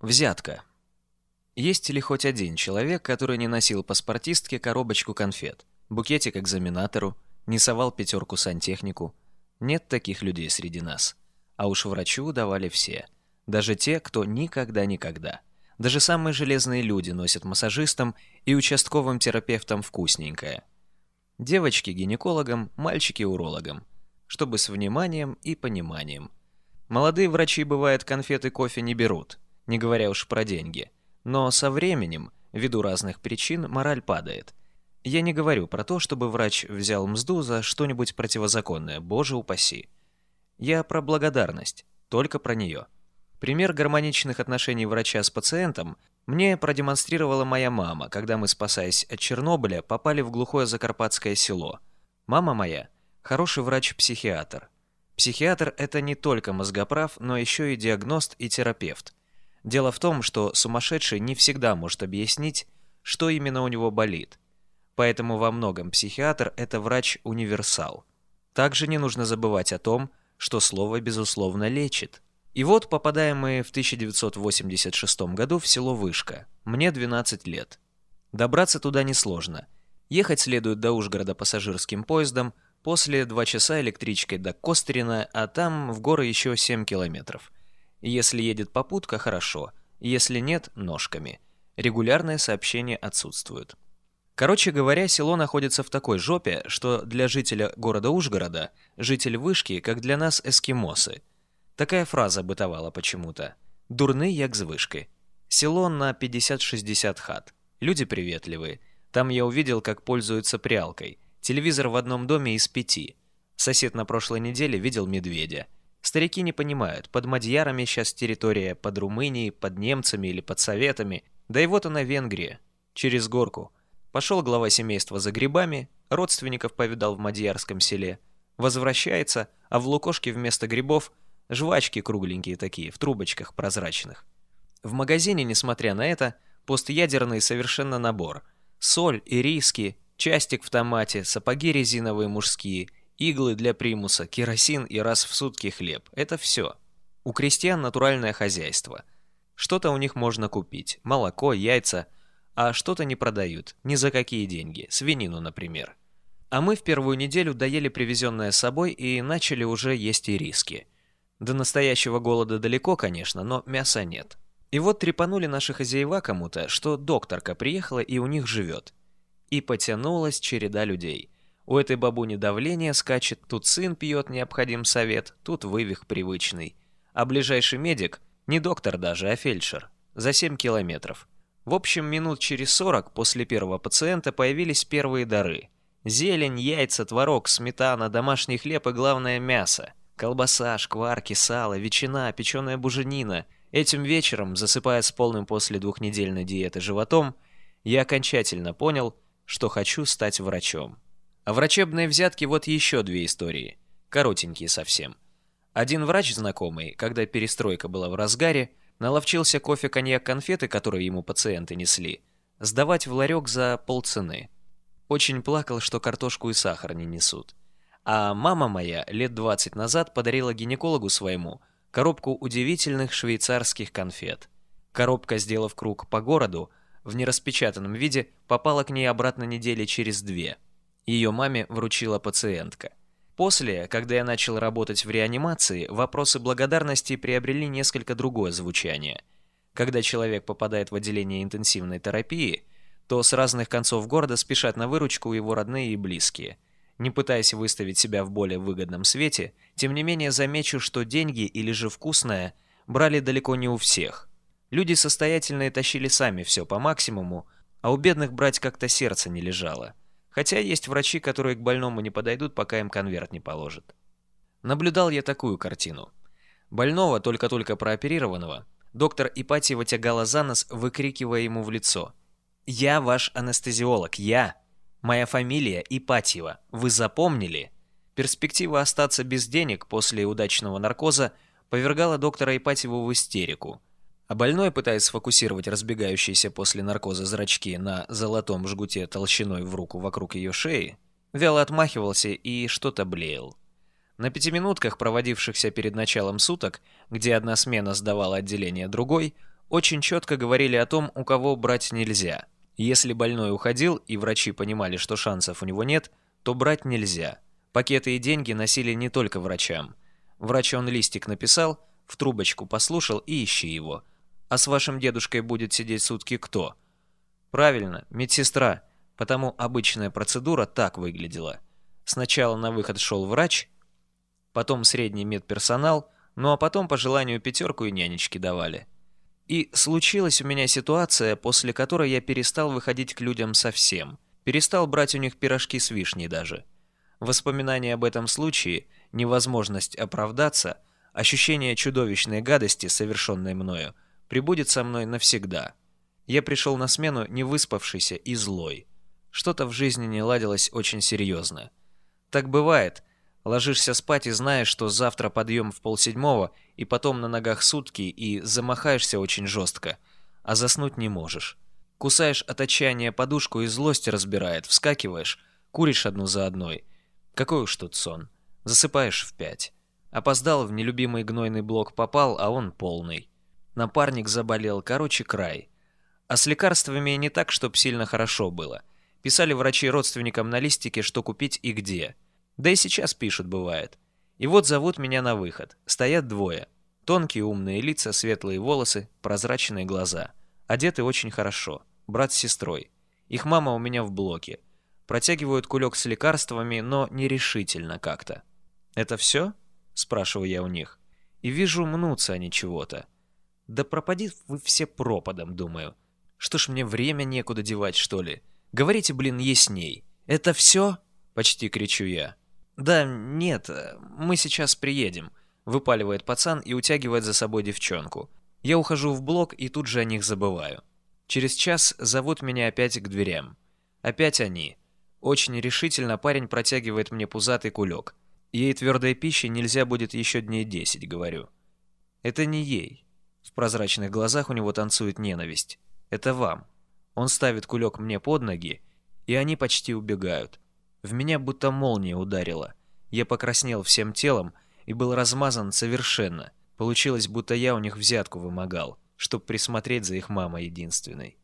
Взятка. Есть ли хоть один человек, который не носил паспортистке коробочку конфет, букетик экзаменатору, не совал пятерку сантехнику? Нет таких людей среди нас. А уж врачу давали все. Даже те, кто никогда-никогда. Даже самые железные люди носят массажистам и участковым терапевтам вкусненькое. Девочки гинекологам, мальчики урологам. Чтобы с вниманием и пониманием. Молодые врачи, бывает, конфеты кофе не берут – не говоря уж про деньги. Но со временем, ввиду разных причин, мораль падает. Я не говорю про то, чтобы врач взял мзду за что-нибудь противозаконное, боже упаси. Я про благодарность, только про нее. Пример гармоничных отношений врача с пациентом мне продемонстрировала моя мама, когда мы, спасаясь от Чернобыля, попали в глухое закарпатское село. Мама моя – хороший врач-психиатр. Психиатр – это не только мозгоправ, но еще и диагност и терапевт. Дело в том, что сумасшедший не всегда может объяснить, что именно у него болит. Поэтому во многом психиатр – это врач-универсал. Также не нужно забывать о том, что слово, безусловно, лечит. И вот попадаем мы в 1986 году в село Вышка. Мне 12 лет. Добраться туда несложно. Ехать следует до Ужгорода пассажирским поездом, после 2 часа электричкой до Кострина, а там в горы еще 7 километров – если едет попутка – хорошо, если нет – ножками. Регулярные сообщения отсутствуют. Короче говоря, село находится в такой жопе, что для жителя города Ужгорода житель вышки, как для нас эскимосы. Такая фраза бытовала почему-то. «Дурны як з вышки». Село на 50-60 хат. Люди приветливые. Там я увидел, как пользуются прялкой. Телевизор в одном доме из пяти. Сосед на прошлой неделе видел медведя. Старики не понимают, под мадьярами сейчас территория, под Румынией, под немцами или под советами. Да и вот она Венгрия, через горку. Пошел глава семейства за грибами, родственников повидал в мадьярском селе. Возвращается, а в лукошке вместо грибов жвачки кругленькие такие, в трубочках прозрачных. В магазине, несмотря на это, постядерный совершенно набор. Соль, ириски, частик в томате, сапоги резиновые мужские – Иглы для примуса, керосин и раз в сутки хлеб – это все. У крестьян натуральное хозяйство. Что-то у них можно купить – молоко, яйца, а что-то не продают, ни за какие деньги, свинину, например. А мы в первую неделю доели привезенное с собой и начали уже есть и риски. До настоящего голода далеко, конечно, но мяса нет. И вот трепанули наши хозяева кому-то, что докторка приехала и у них живет. И потянулась череда людей – у этой бабуни давление скачет, тут сын пьет необходим совет, тут вывих привычный. А ближайший медик, не доктор даже, а фельдшер, за 7 километров. В общем, минут через 40 после первого пациента появились первые дары. Зелень, яйца, творог, сметана, домашний хлеб и, главное, мясо. Колбаса, шкварки, сало, ветчина, печеная буженина. Этим вечером, засыпая с полным после двухнедельной диеты животом, я окончательно понял, что хочу стать врачом. А врачебные взятки вот еще две истории. Коротенькие совсем. Один врач знакомый, когда перестройка была в разгаре, наловчился кофе, коньяк, конфеты, которые ему пациенты несли, сдавать в ларек за полцены. Очень плакал, что картошку и сахар не несут. А мама моя лет 20 назад подарила гинекологу своему коробку удивительных швейцарских конфет. Коробка, сделав круг по городу, в нераспечатанном виде попала к ней обратно недели через две – ее маме вручила пациентка. После, когда я начал работать в реанимации, вопросы благодарности приобрели несколько другое звучание. Когда человек попадает в отделение интенсивной терапии, то с разных концов города спешат на выручку его родные и близкие. Не пытаясь выставить себя в более выгодном свете, тем не менее замечу, что деньги или же вкусное брали далеко не у всех. Люди состоятельные тащили сами все по максимуму, а у бедных брать как-то сердце не лежало. Хотя есть врачи, которые к больному не подойдут, пока им конверт не положат. Наблюдал я такую картину. Больного, только-только прооперированного, доктор Ипатьева тягала за нос, выкрикивая ему в лицо. «Я ваш анестезиолог, я! Моя фамилия Ипатьева, вы запомнили?» Перспектива остаться без денег после удачного наркоза повергала доктора Ипатьева в истерику – а больной, пытаясь сфокусировать разбегающиеся после наркоза зрачки на золотом жгуте толщиной в руку вокруг ее шеи, вяло отмахивался и что-то блеял. На пятиминутках, проводившихся перед началом суток, где одна смена сдавала отделение другой, очень четко говорили о том, у кого брать нельзя. Если больной уходил, и врачи понимали, что шансов у него нет, то брать нельзя. Пакеты и деньги носили не только врачам. Врач он листик написал, в трубочку послушал и ищи его. А с вашим дедушкой будет сидеть сутки кто? Правильно, медсестра, потому обычная процедура так выглядела. Сначала на выход шел врач, потом средний медперсонал, ну а потом по желанию пятерку и нянечки давали. И случилась у меня ситуация, после которой я перестал выходить к людям совсем. Перестал брать у них пирожки с вишней даже. Воспоминания об этом случае, невозможность оправдаться, ощущение чудовищной гадости, совершенной мною, прибудет со мной навсегда. Я пришел на смену не выспавшийся и злой. Что-то в жизни не ладилось очень серьезно. Так бывает. Ложишься спать и знаешь, что завтра подъем в полседьмого, и потом на ногах сутки, и замахаешься очень жестко, а заснуть не можешь. Кусаешь от отчаяния подушку и злость разбирает, вскакиваешь, куришь одну за одной. Какой уж тут сон. Засыпаешь в пять. Опоздал, в нелюбимый гнойный блок попал, а он полный. Напарник заболел, короче, край. А с лекарствами не так, чтоб сильно хорошо было. Писали врачи родственникам на листике, что купить и где. Да и сейчас пишут, бывает. И вот зовут меня на выход. Стоят двое. Тонкие умные лица, светлые волосы, прозрачные глаза. Одеты очень хорошо. Брат с сестрой. Их мама у меня в блоке. Протягивают кулек с лекарствами, но нерешительно как-то. «Это все?» – спрашиваю я у них. И вижу, мнутся они чего-то. Да пропади вы все пропадом, думаю. Что ж мне время некуда девать, что ли? Говорите, блин, ясней. Это все? Почти кричу я. Да, нет, мы сейчас приедем. Выпаливает пацан и утягивает за собой девчонку. Я ухожу в блок и тут же о них забываю. Через час зовут меня опять к дверям. Опять они. Очень решительно парень протягивает мне пузатый кулек. Ей твердой пищи нельзя будет еще дней десять, говорю. Это не ей. В прозрачных глазах у него танцует ненависть. Это вам. Он ставит кулек мне под ноги, и они почти убегают. В меня будто молния ударила. Я покраснел всем телом и был размазан совершенно. Получилось, будто я у них взятку вымогал, чтоб присмотреть за их мамой единственной.